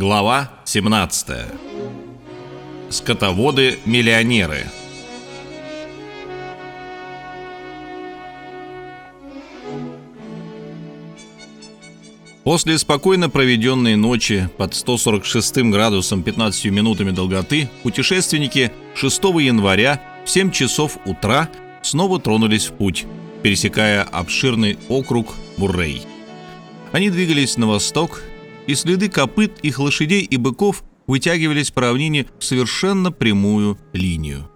Глава 17. Скотоводы-миллионеры. После спокойно проведенной ночи под 146 градусом 15 минутами долготы путешественники 6 января в 7 часов утра снова тронулись в путь, пересекая обширный округ Буррей. Они двигались на восток, и следы копыт их лошадей и быков вытягивались по равнине в совершенно прямую линию.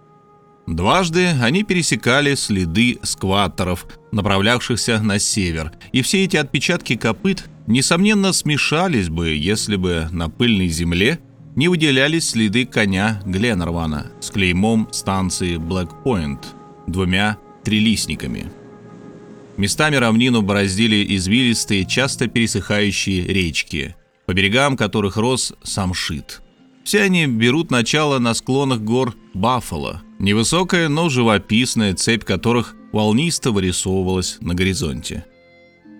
Дважды они пересекали следы скваттеров, направлявшихся на север, и все эти отпечатки копыт, несомненно, смешались бы, если бы на пыльной земле не выделялись следы коня Гленнервана с клеймом станции Блэкпоинт двумя трилистниками. Местами равнину бороздили извилистые, часто пересыхающие речки, по берегам которых рос самшит. Все они берут начало на склонах гор Баффало, невысокая, но живописная цепь которых волнисто вырисовывалась на горизонте.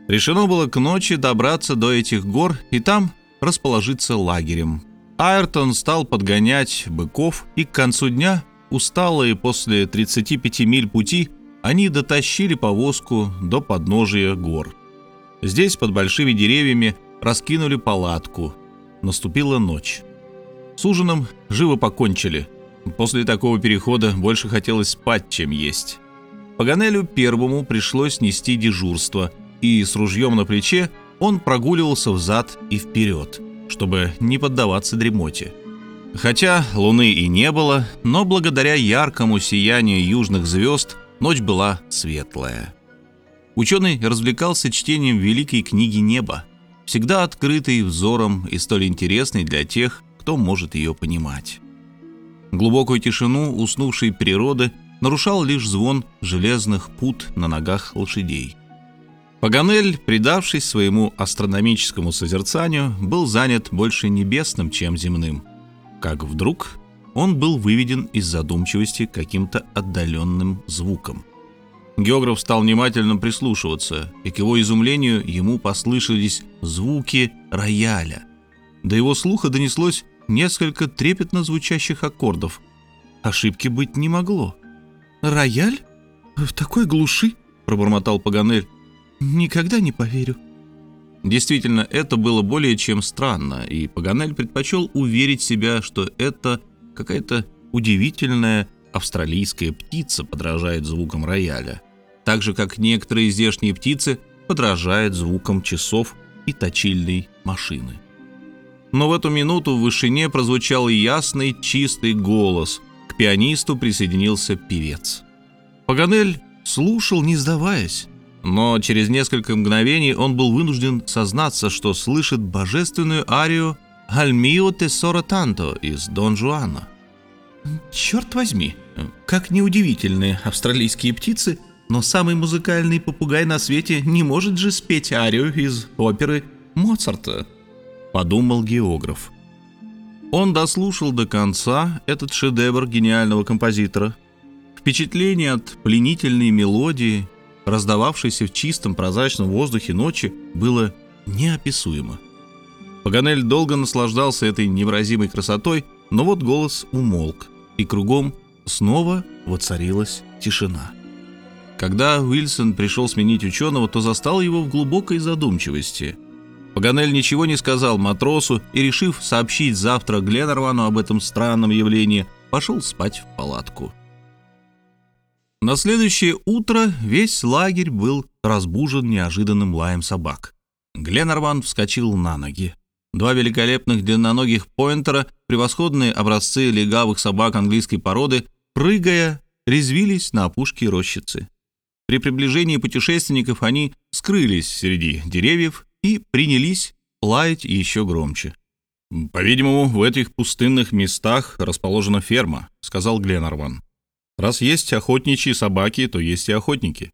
Решено было к ночи добраться до этих гор и там расположиться лагерем. Айртон стал подгонять быков, и к концу дня, усталые после 35 миль пути, они дотащили повозку до подножия гор. Здесь, под большими деревьями, раскинули палатку. Наступила ночь. С ужином живо покончили. После такого перехода больше хотелось спать, чем есть. Паганелю первому пришлось нести дежурство, и с ружьем на плече он прогуливался взад и вперед, чтобы не поддаваться дремоте. Хотя луны и не было, но благодаря яркому сиянию южных звезд Ночь была светлая. Ученый развлекался чтением великой книги неба, всегда открытой взором и столь интересной для тех, кто может ее понимать. Глубокую тишину уснувшей природы нарушал лишь звон железных пут на ногах лошадей. Паганель, предавшись своему астрономическому созерцанию, был занят больше небесным, чем земным. Как вдруг он был выведен из задумчивости каким-то отдаленным звуком. Географ стал внимательно прислушиваться, и к его изумлению ему послышались звуки рояля. До его слуха донеслось несколько трепетно звучащих аккордов. Ошибки быть не могло. «Рояль? В такой глуши?» — пробормотал Паганель. «Никогда не поверю». Действительно, это было более чем странно, и Паганель предпочел уверить себя, что это Какая-то удивительная австралийская птица подражает звукам рояля, так же, как некоторые здешние птицы подражают звукам часов и точильной машины. Но в эту минуту в вышине прозвучал ясный, чистый голос. К пианисту присоединился певец. Паганель слушал, не сдаваясь, но через несколько мгновений он был вынужден сознаться, что слышит божественную арию «Альмио тесоро танто» из Дон Жуана. Черт возьми, как неудивительные австралийские птицы, но самый музыкальный попугай на свете не может же спеть арию из оперы Моцарта, подумал географ. Он дослушал до конца этот шедевр гениального композитора. Впечатление от пленительной мелодии, раздававшейся в чистом прозрачном воздухе ночи, было неописуемо. Паганель долго наслаждался этой невыразимой красотой, но вот голос умолк, и кругом снова воцарилась тишина. Когда Уилсон пришел сменить ученого, то застал его в глубокой задумчивости. Паганель ничего не сказал матросу и, решив сообщить завтра Гленнервану об этом странном явлении, пошел спать в палатку. На следующее утро весь лагерь был разбужен неожиданным лаем собак. Гленнерван вскочил на ноги. Два великолепных длинноногих поинтера, превосходные образцы легавых собак английской породы, прыгая, резвились на опушке рощицы. При приближении путешественников они скрылись среди деревьев и принялись лаять еще громче. «По-видимому, в этих пустынных местах расположена ферма», — сказал Гленарван. «Раз есть охотничьи собаки, то есть и охотники».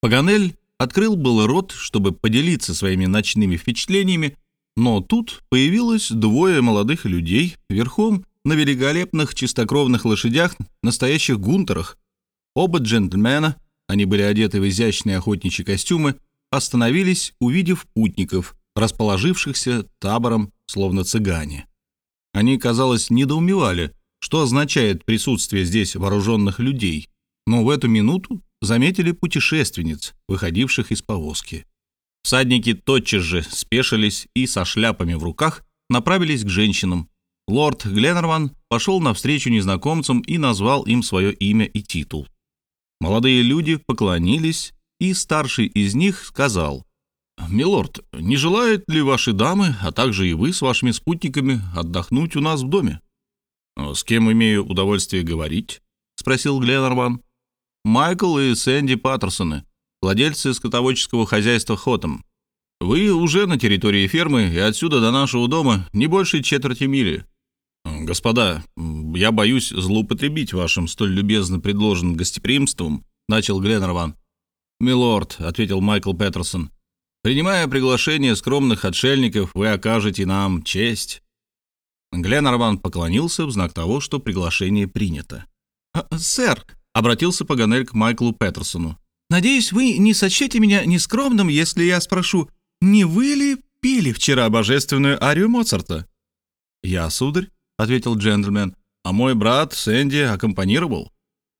Паганель открыл был рот, чтобы поделиться своими ночными впечатлениями, но тут появилось двое молодых людей верхом на великолепных чистокровных лошадях, настоящих гунтерах. Оба джентльмена, они были одеты в изящные охотничьи костюмы, остановились, увидев путников, расположившихся табором словно цыгане. Они, казалось, недоумевали, что означает присутствие здесь вооруженных людей, но в эту минуту заметили путешественниц, выходивших из повозки. Всадники тотчас же спешились и со шляпами в руках направились к женщинам. Лорд Гленнерман пошел навстречу незнакомцам и назвал им свое имя и титул. Молодые люди поклонились, и старший из них сказал, «Милорд, не желают ли ваши дамы, а также и вы с вашими спутниками отдохнуть у нас в доме?» «С кем имею удовольствие говорить?» — спросил Гленнерман. «Майкл и Сэнди Паттерсоны, владельцы скотоводческого хозяйства Хотом. Вы уже на территории фермы, и отсюда до нашего дома не больше четверти мили. Господа, я боюсь злоупотребить вашим столь любезно предложенным гостеприимством, начал Гленнерван. Милорд, ответил Майкл Петерсон, принимая приглашение скромных отшельников, вы окажете нам честь. Гленнерван поклонился в знак того, что приглашение принято. «А, «Сэр», — обратился Паганель к Майклу Петерсону, «надеюсь, вы не сочтете меня нескромным, если я спрошу, не вы ли пели вчера божественную арию Моцарта?» «Я, сударь», — ответил джентльмен, «а мой брат Сэнди аккомпанировал».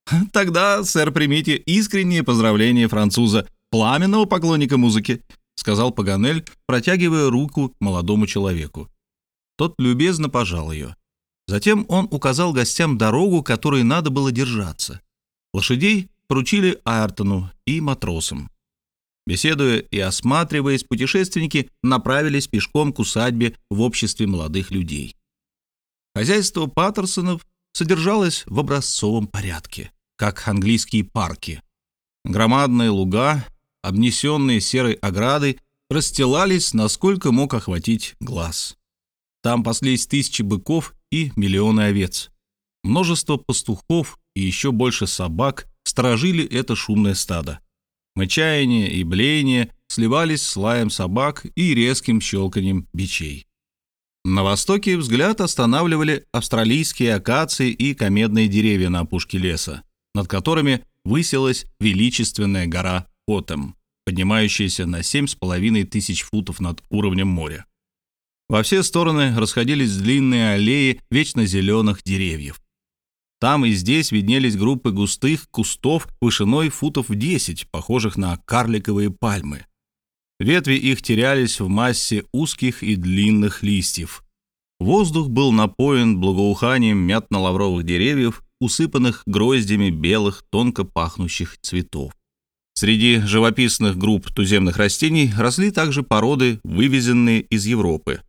«Тогда, сэр, примите искренние поздравления француза, пламенного поклонника музыки», — сказал Паганель, протягивая руку молодому человеку. Тот любезно пожал ее. Затем он указал гостям дорогу, которой надо было держаться. Лошадей поручили Айртону и матросам. Беседуя и осматриваясь, путешественники направились пешком к усадьбе в обществе молодых людей. Хозяйство Паттерсонов содержалось в образцовом порядке, как английские парки. Громадные луга, обнесенные серой оградой, расстилались, насколько мог охватить глаз. Там паслись тысячи быков и миллионы овец. Множество пастухов и еще больше собак сторожили это шумное стадо. Мычание и блеяние сливались с лаем собак и резким щелканием бичей. На востоке взгляд останавливали австралийские акации и комедные деревья на опушке леса, над которыми высилась величественная гора Потем, поднимающаяся на семь с половиной тысяч футов над уровнем моря. Во все стороны расходились длинные аллеи вечно зеленых деревьев. Там и здесь виднелись группы густых кустов вышиной футов в 10, похожих на карликовые пальмы. Ветви их терялись в массе узких и длинных листьев. Воздух был напоен благоуханием мятно-лавровых деревьев, усыпанных гроздями белых, тонко пахнущих цветов. Среди живописных групп туземных растений росли также породы, вывезенные из Европы.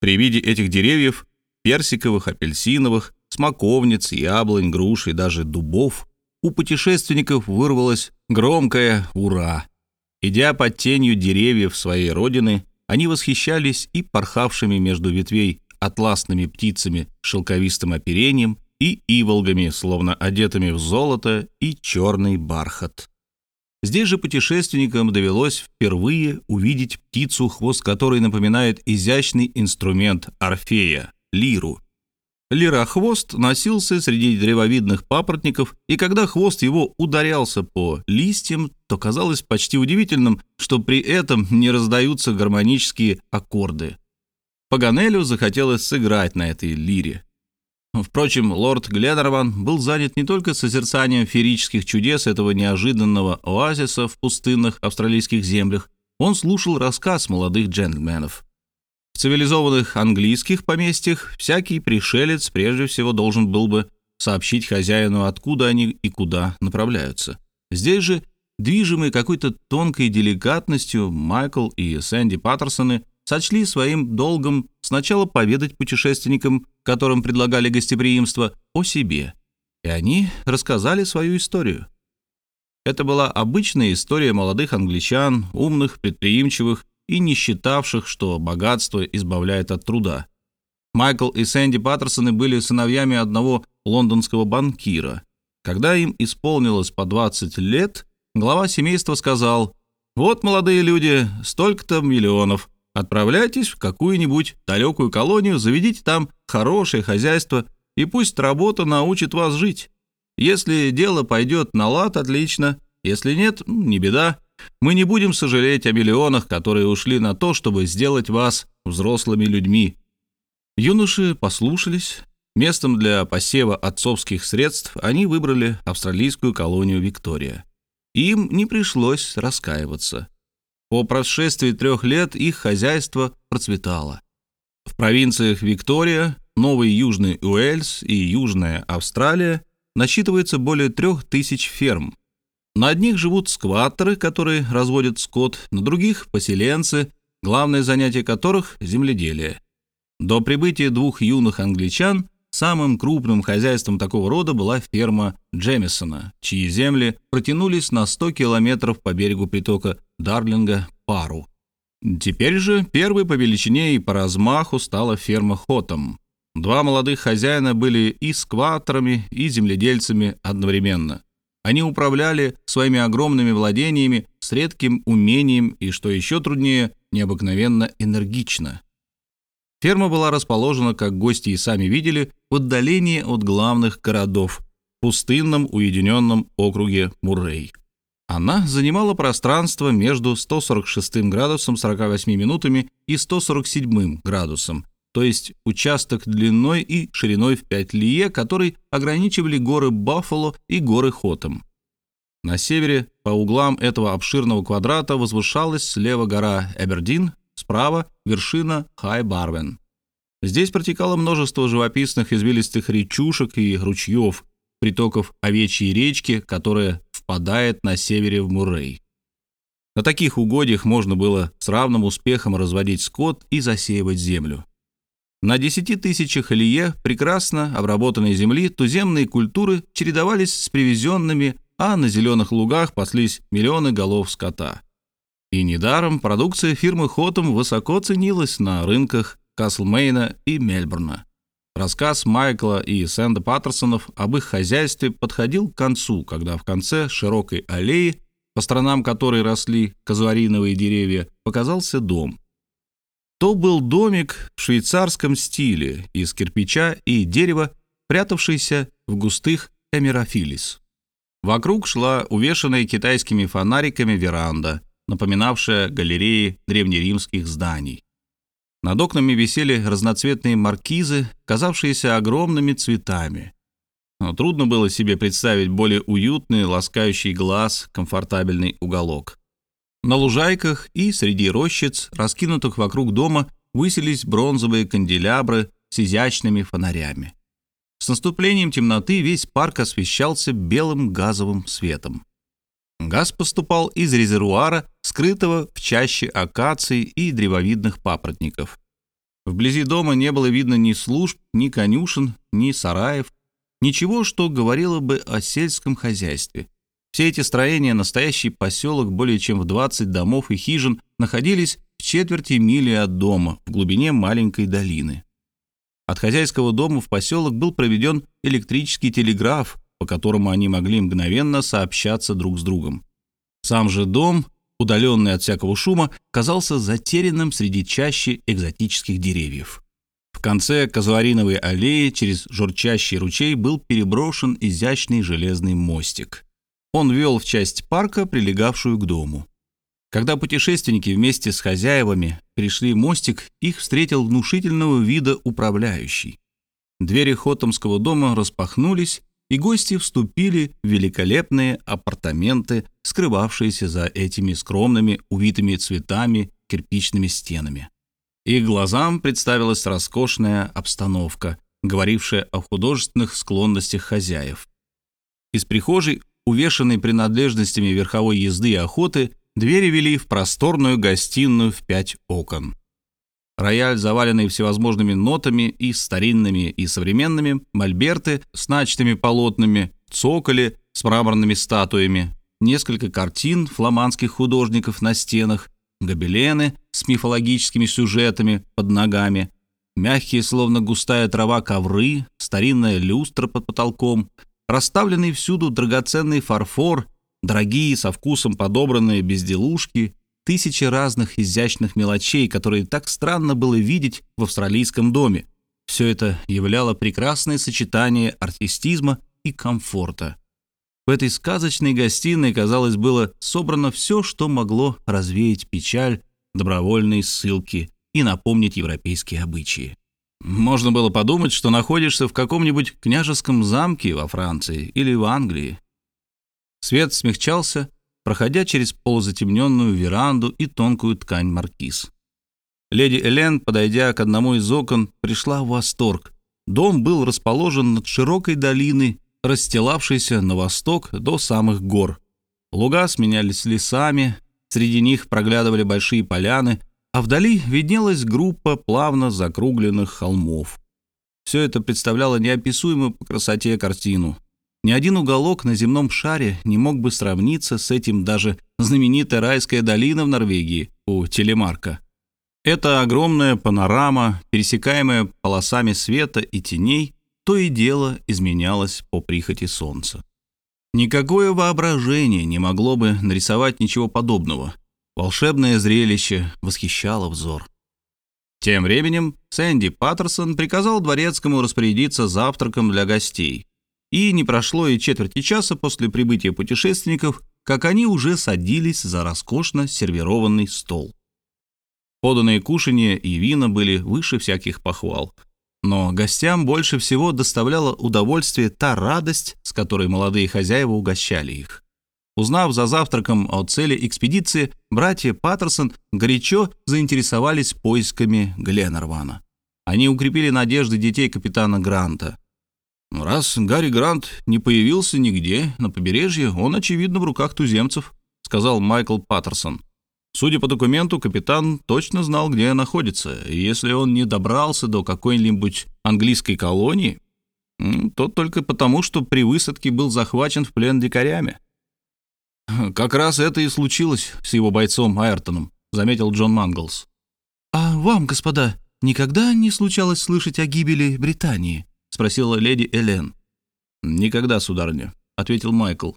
При виде этих деревьев, персиковых, апельсиновых, смоковниц, яблонь, груш и даже дубов, у путешественников вырвалось громкое «Ура!». Идя под тенью деревьев своей родины, они восхищались и порхавшими между ветвей атласными птицами шелковистым оперением и иволгами, словно одетыми в золото и черный бархат. Здесь же путешественникам довелось впервые увидеть птицу, хвост которой напоминает изящный инструмент Орфея — лиру — Лирохвост носился среди древовидных папоротников, и когда хвост его ударялся по листьям, то казалось почти удивительным, что при этом не раздаются гармонические аккорды. Паганелю захотелось сыграть на этой лире. Впрочем, лорд Гледерван был занят не только созерцанием феерических чудес этого неожиданного оазиса в пустынных австралийских землях, он слушал рассказ молодых джентльменов. В цивилизованных английских поместьях всякий пришелец прежде всего должен был бы сообщить хозяину, откуда они и куда направляются. Здесь же, движимые какой-то тонкой деликатностью, Майкл и Сэнди Паттерсоны сочли своим долгом сначала поведать путешественникам, которым предлагали гостеприимство, о себе. И они рассказали свою историю. Это была обычная история молодых англичан, умных, предприимчивых, и не считавших, что богатство избавляет от труда. Майкл и Сэнди Паттерсоны были сыновьями одного лондонского банкира. Когда им исполнилось по 20 лет, глава семейства сказал, «Вот, молодые люди, столько-то миллионов. Отправляйтесь в какую-нибудь далекую колонию, заведите там хорошее хозяйство, и пусть работа научит вас жить. Если дело пойдет на лад, отлично. Если нет, не беда. Мы не будем сожалеть о миллионах, которые ушли на то, чтобы сделать вас взрослыми людьми, Юноши послушались. Местом для посева отцовских средств они выбрали австралийскую колонию Виктория. Им не пришлось раскаиваться. По прошествии трех лет их хозяйство процветало. В провинциях Виктория, Новый Южный Уэльс и Южная Австралия насчитывается более трех тысяч ферм. На одних живут скваттеры, которые разводят скот, на других – поселенцы, главное занятие которых – земледелие. До прибытия двух юных англичан самым крупным хозяйством такого рода была ферма Джемисона, чьи земли протянулись на 100 километров по берегу притока Дарлинга Пару. Теперь же первой по величине и по размаху стала ферма Хотом. Два молодых хозяина были и скваторами, и земледельцами одновременно. Они управляли своими огромными владениями с редким умением и, что еще труднее, необыкновенно энергично. Ферма была расположена, как гости и сами видели, в отдалении от главных городов, в пустынном уединенном округе Муррей. Она занимала пространство между 146 градусом 48 минутами и 147 градусом, то есть участок длиной и шириной в 5 лие, который ограничивали горы Баффало и горы Хотом. На севере по углам этого обширного квадрата возвышалась слева гора Эбердин, справа вершина Хай-Барвен. Здесь протекало множество живописных извилистых речушек и ручьев, притоков овечьей речки, которая впадает на севере в Муррей. На таких угодьях можно было с равным успехом разводить скот и засеивать землю. На десяти тысячах лье прекрасно обработанной земли туземные культуры чередовались с привезенными, а на зеленых лугах паслись миллионы голов скота. И недаром продукция фирмы Хотом высоко ценилась на рынках Каслмейна и Мельбурна. Рассказ Майкла и Сэнда Паттерсонов об их хозяйстве подходил к концу, когда в конце широкой аллеи, по сторонам которой росли казуариновые деревья, показался дом. То был домик в швейцарском стиле из кирпича и дерева, прятавшийся в густых эмерофилис. Вокруг шла увешанная китайскими фонариками веранда, напоминавшая галереи древнеримских зданий. Над окнами висели разноцветные маркизы, казавшиеся огромными цветами. Но трудно было себе представить более уютный, ласкающий глаз, комфортабельный уголок. На лужайках и среди рощиц, раскинутых вокруг дома, высились бронзовые канделябры с изящными фонарями. С наступлением темноты весь парк освещался белым газовым светом. Газ поступал из резервуара, скрытого в чаще акаций и древовидных папоротников. Вблизи дома не было видно ни служб, ни конюшен, ни сараев, ничего, что говорило бы о сельском хозяйстве. Все эти строения, настоящий поселок более чем в 20 домов и хижин, находились в четверти мили от дома, в глубине маленькой долины. От хозяйского дома в поселок был проведен электрический телеграф, по которому они могли мгновенно сообщаться друг с другом. Сам же дом, удаленный от всякого шума, казался затерянным среди чащи экзотических деревьев. В конце казуариновой аллеи через журчащий ручей был переброшен изящный железный мостик. Он вел в часть парка, прилегавшую к дому. Когда путешественники вместе с хозяевами пришли мостик, их встретил внушительного вида управляющий. Двери Хотомского дома распахнулись, и гости вступили в великолепные апартаменты, скрывавшиеся за этими скромными, увитыми цветами, кирпичными стенами. Их глазам представилась роскошная обстановка, говорившая о художественных склонностях хозяев. Из прихожей, увешанной принадлежностями верховой езды и охоты, двери вели в просторную гостиную в пять окон. Рояль, заваленный всевозможными нотами и старинными, и современными, мольберты с начатыми полотнами, цоколи с мраморными статуями, несколько картин фламандских художников на стенах, гобелены с мифологическими сюжетами под ногами, мягкие, словно густая трава, ковры, старинная люстра под потолком, расставленный всюду драгоценный фарфор, дорогие, со вкусом подобранные безделушки, тысячи разных изящных мелочей, которые так странно было видеть в австралийском доме. Все это являло прекрасное сочетание артистизма и комфорта. В этой сказочной гостиной, казалось, было собрано все, что могло развеять печаль добровольной ссылки и напомнить европейские обычаи. Можно было подумать, что находишься в каком-нибудь княжеском замке во Франции или в Англии. Свет смягчался, проходя через полузатемненную веранду и тонкую ткань маркиз. Леди Элен, подойдя к одному из окон, пришла в восторг. Дом был расположен над широкой долиной, расстилавшейся на восток до самых гор. Луга сменялись лесами, среди них проглядывали большие поляны, а вдали виднелась группа плавно закругленных холмов. Все это представляло неописуемую по красоте картину. Ни один уголок на земном шаре не мог бы сравниться с этим даже знаменитая райская долина в Норвегии у Телемарка. Эта огромная панорама, пересекаемая полосами света и теней, то и дело изменялась по прихоти солнца. Никакое воображение не могло бы нарисовать ничего подобного. Волшебное зрелище восхищало взор. Тем временем Сэнди Паттерсон приказал дворецкому распорядиться завтраком для гостей. И не прошло и четверти часа после прибытия путешественников, как они уже садились за роскошно сервированный стол. Поданные кушанья и вина были выше всяких похвал. Но гостям больше всего доставляла удовольствие та радость, с которой молодые хозяева угощали их. Узнав за завтраком о цели экспедиции, братья Паттерсон горячо заинтересовались поисками Гленнервана. Они укрепили надежды детей капитана Гранта. «Раз Гарри Грант не появился нигде на побережье, он, очевидно, в руках туземцев», — сказал Майкл Паттерсон. Судя по документу, капитан точно знал, где находится, и если он не добрался до какой-нибудь английской колонии, то только потому, что при высадке был захвачен в плен дикарями. «Как раз это и случилось с его бойцом Айртоном», — заметил Джон Манглс. «А вам, господа, никогда не случалось слышать о гибели Британии?» — спросила леди Элен. «Никогда, сударыня», — ответил Майкл.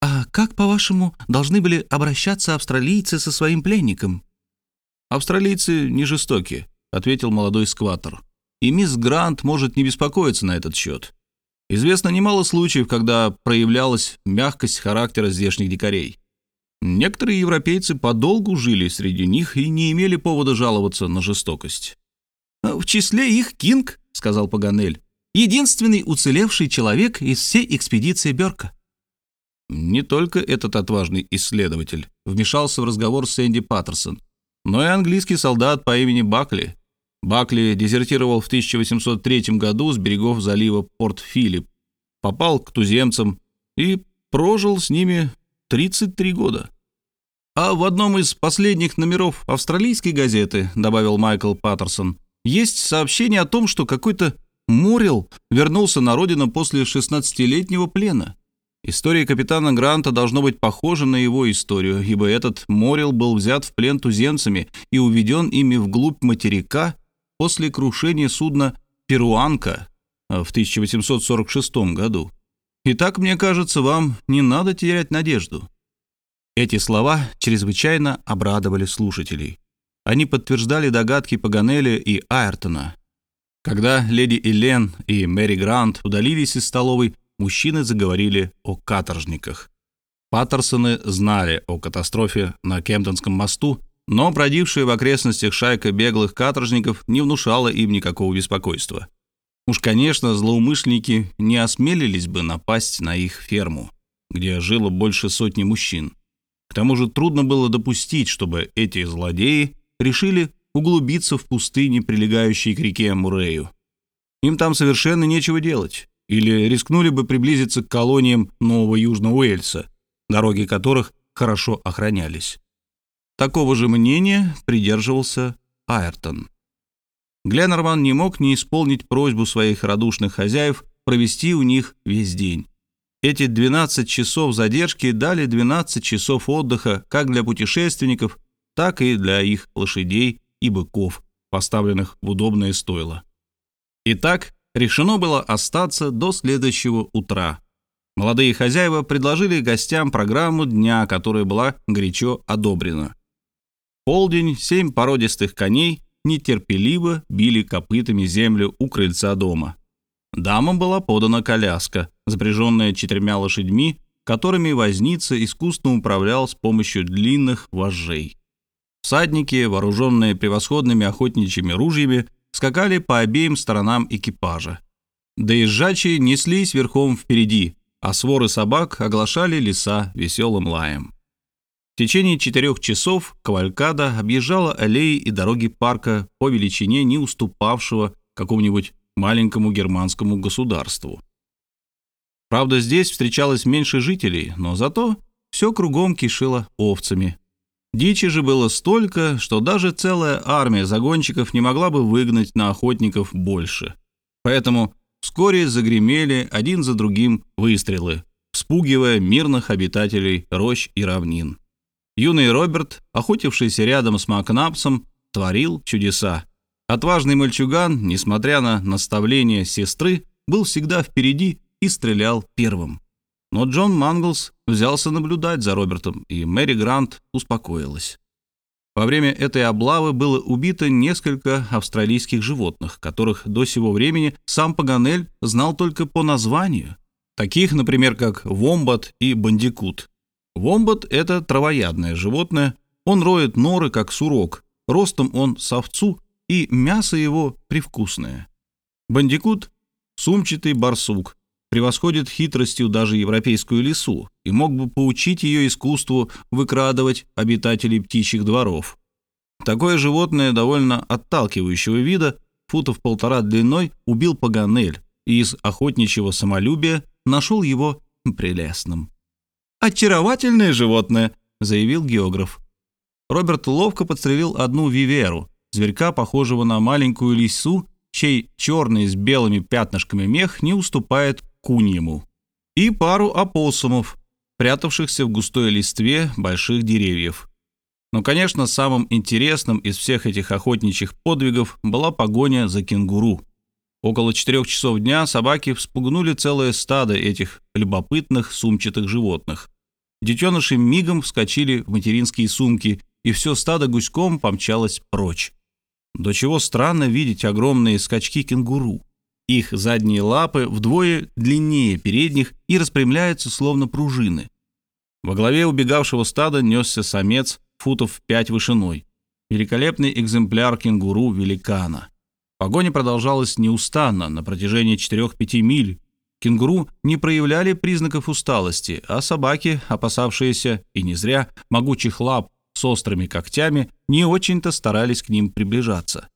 «А как, по-вашему, должны были обращаться австралийцы со своим пленником?» «Австралийцы не жестоки», — ответил молодой скватер. «И мисс Грант может не беспокоиться на этот счет. Известно немало случаев, когда проявлялась мягкость характера здешних дикарей. Некоторые европейцы подолгу жили среди них и не имели повода жаловаться на жестокость. «В числе их Кинг», — сказал Паганель, — «единственный уцелевший человек из всей экспедиции Берка». Не только этот отважный исследователь вмешался в разговор с Энди Паттерсон, но и английский солдат по имени Бакли. Бакли дезертировал в 1803 году с берегов залива Порт-Филипп, попал к туземцам и прожил с ними 33 года. А в одном из последних номеров австралийской газеты, добавил Майкл Паттерсон, есть сообщение о том, что какой-то Мурил вернулся на родину после 16-летнего плена. История капитана Гранта должно быть похожа на его историю, ибо этот Морил был взят в плен туземцами и уведен ими вглубь материка после крушения судна «Перуанка» в 1846 году. Итак, мне кажется, вам не надо терять надежду». Эти слова чрезвычайно обрадовали слушателей. Они подтверждали догадки Паганеля и Айртона. Когда леди Элен и Мэри Грант удалились из столовой, мужчины заговорили о каторжниках. Паттерсоны знали о катастрофе на Кемптонском мосту, но бродившая в окрестностях шайка беглых каторжников не внушала им никакого беспокойства. Уж, конечно, злоумышленники не осмелились бы напасть на их ферму, где жило больше сотни мужчин. К тому же трудно было допустить, чтобы эти злодеи решили углубиться в пустыне, прилегающей к реке Мурею. Им там совершенно нечего делать или рискнули бы приблизиться к колониям Нового Южного Уэльса, дороги которых хорошо охранялись. Такого же мнения придерживался Айртон. Гленнерман не мог не исполнить просьбу своих радушных хозяев провести у них весь день. Эти 12 часов задержки дали 12 часов отдыха как для путешественников, так и для их лошадей и быков, поставленных в удобное стойло. Итак, решено было остаться до следующего утра. Молодые хозяева предложили гостям программу дня, которая была горячо одобрена. Полдень семь породистых коней нетерпеливо били копытами землю у крыльца дома. Дамам была подана коляска, запряженная четырьмя лошадьми, которыми возница искусно управлял с помощью длинных вожжей. Всадники, вооруженные превосходными охотничьими ружьями, скакали по обеим сторонам экипажа. Доезжачие неслись верхом впереди, а своры собак оглашали леса веселым лаем. В течение четырех часов кавалькада объезжала аллеи и дороги парка по величине не уступавшего какому-нибудь маленькому германскому государству. Правда, здесь встречалось меньше жителей, но зато все кругом кишило овцами. Дичи же было столько, что даже целая армия загонщиков не могла бы выгнать на охотников больше. Поэтому вскоре загремели один за другим выстрелы, спугивая мирных обитателей рощ и равнин. Юный Роберт, охотившийся рядом с Макнапсом, творил чудеса. Отважный мальчуган, несмотря на наставления сестры, был всегда впереди и стрелял первым. Но Джон Манглс взялся наблюдать за Робертом, и Мэри Грант успокоилась. Во время этой облавы было убито несколько австралийских животных, которых до сего времени сам Паганель знал только по названию, таких, например, как вомбат и бандикут. Вомбат — это травоядное животное, он роет норы, как сурок, ростом он с овцу, и мясо его привкусное. Бандикут — сумчатый барсук, превосходит хитростью даже европейскую лису и мог бы поучить ее искусству выкрадывать обитателей птичьих дворов. Такое животное довольно отталкивающего вида, футов полтора длиной, убил Паганель и из охотничьего самолюбия нашел его прелестным. «Очаровательное животное», — заявил географ. Роберт ловко подстрелил одну виверу, зверька, похожего на маленькую лису, чей черный с белыми пятнышками мех не уступает куньему, и пару опоссумов, прятавшихся в густой листве больших деревьев. Но, конечно, самым интересным из всех этих охотничьих подвигов была погоня за кенгуру. Около четырех часов дня собаки вспугнули целое стадо этих любопытных сумчатых животных. Детеныши мигом вскочили в материнские сумки, и все стадо гуськом помчалось прочь. До чего странно видеть огромные скачки кенгуру. Их задние лапы вдвое длиннее передних и распрямляются словно пружины. Во главе убегавшего стада несся самец футов пять вышиной. Великолепный экземпляр кенгуру-великана. Погоня продолжалась неустанно на протяжении 4-5 миль. Кенгуру не проявляли признаков усталости, а собаки, опасавшиеся, и не зря, могучих лап с острыми когтями, не очень-то старались к ним приближаться.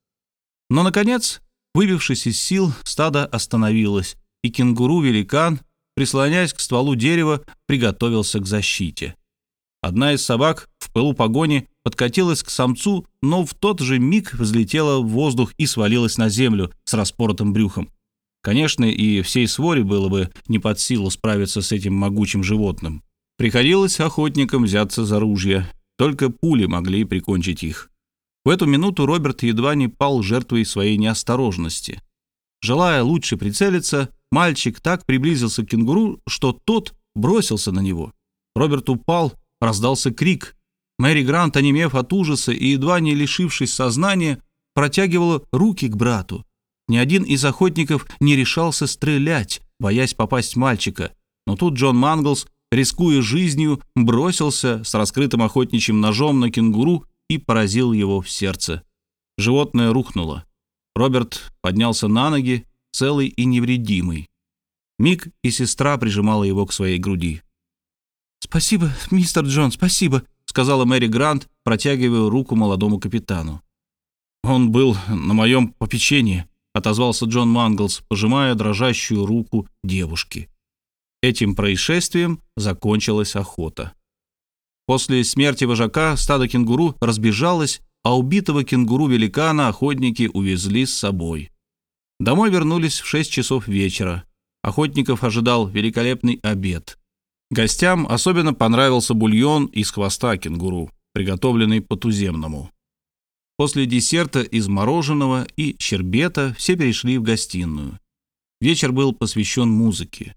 Но, наконец, Выбившись из сил, стадо остановилось, и кенгуру-великан, прислоняясь к стволу дерева, приготовился к защите. Одна из собак в пылу погони подкатилась к самцу, но в тот же миг взлетела в воздух и свалилась на землю с распоротым брюхом. Конечно, и всей своре было бы не под силу справиться с этим могучим животным. Приходилось охотникам взяться за ружья, только пули могли прикончить их. В эту минуту Роберт едва не пал жертвой своей неосторожности. Желая лучше прицелиться, мальчик так приблизился к кенгуру, что тот бросился на него. Роберт упал, раздался крик. Мэри Грант, онемев от ужаса и едва не лишившись сознания, протягивала руки к брату. Ни один из охотников не решался стрелять, боясь попасть мальчика. Но тут Джон Манглс, рискуя жизнью, бросился с раскрытым охотничьим ножом на кенгуру и поразил его в сердце. Животное рухнуло. Роберт поднялся на ноги, целый и невредимый. Мик и сестра прижимала его к своей груди. «Спасибо, мистер Джон, спасибо», — сказала Мэри Грант, протягивая руку молодому капитану. «Он был на моем попечении», — отозвался Джон Манглс, пожимая дрожащую руку девушки. Этим происшествием закончилась охота. После смерти вожака стадо кенгуру разбежалось, а убитого кенгуру-великана охотники увезли с собой. Домой вернулись в 6 часов вечера. Охотников ожидал великолепный обед. Гостям особенно понравился бульон из хвоста кенгуру, приготовленный по-туземному. После десерта из мороженого и щербета все перешли в гостиную. Вечер был посвящен музыке.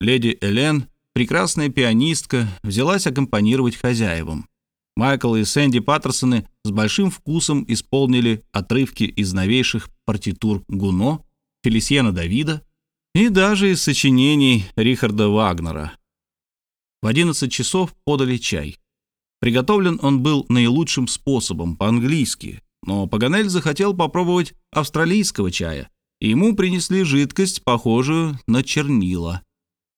Леди Элен прекрасная пианистка взялась аккомпанировать хозяевам. Майкл и Сэнди Паттерсоны с большим вкусом исполнили отрывки из новейших партитур Гуно, Фелисьена Давида и даже из сочинений Рихарда Вагнера. В 11 часов подали чай. Приготовлен он был наилучшим способом, по-английски, но Паганель захотел попробовать австралийского чая, и ему принесли жидкость, похожую на чернила.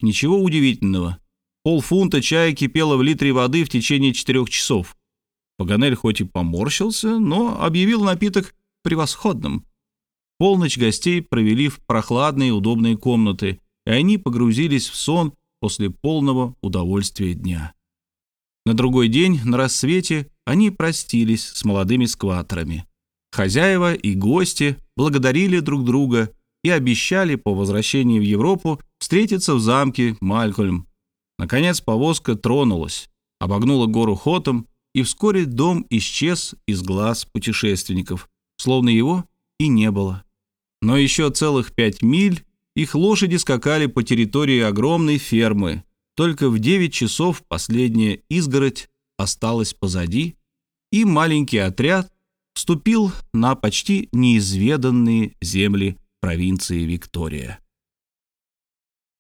Ничего удивительного. Полфунта чая кипело в литре воды в течение четырех часов. Паганель хоть и поморщился, но объявил напиток превосходным. Полночь гостей провели в прохладные удобные комнаты, и они погрузились в сон после полного удовольствия дня. На другой день, на рассвете, они простились с молодыми скваторами. Хозяева и гости благодарили друг друга и обещали по возвращении в Европу встретиться в замке Малькольм. Наконец повозка тронулась, обогнула гору Хотом, и вскоре дом исчез из глаз путешественников, словно его и не было. Но еще целых пять миль их лошади скакали по территории огромной фермы. Только в девять часов последняя изгородь осталась позади, и маленький отряд вступил на почти неизведанные земли провинции Виктория.